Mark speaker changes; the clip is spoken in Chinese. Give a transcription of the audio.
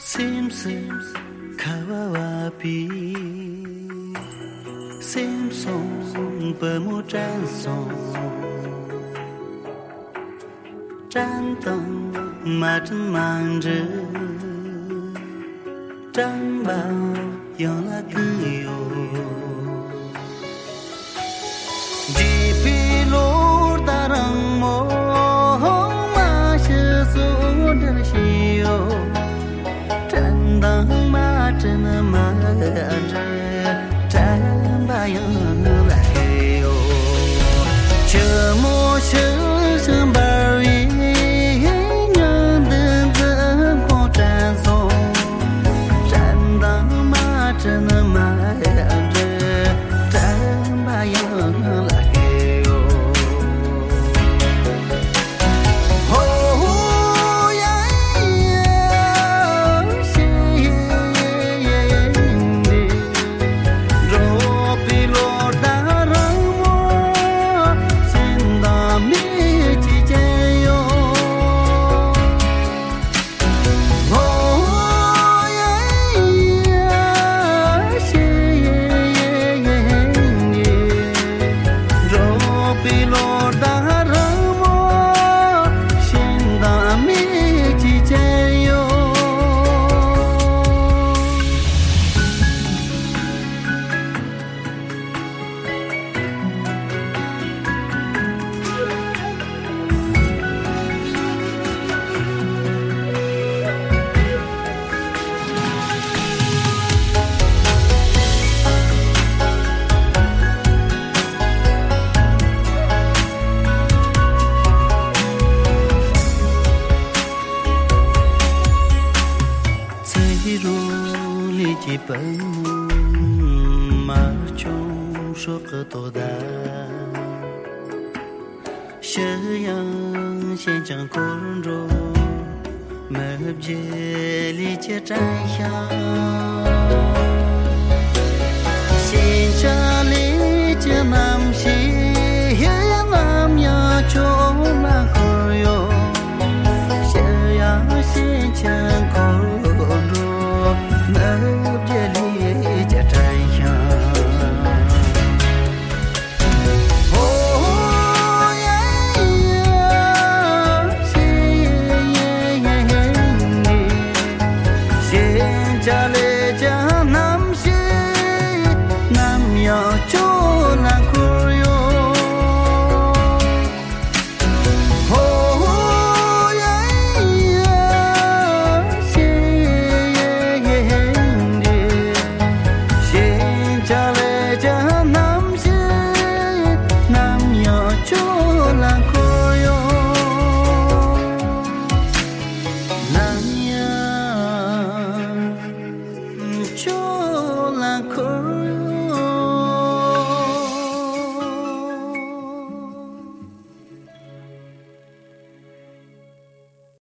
Speaker 1: Simpsons kawawapi simpsons pemucansong cantang macan manja dambao yang la ki yo 真的蛮真，真把样来哟，这么。da 奔马儿就可躲的斜阳西下宫中门匾里皆瞻仰西厢难平就。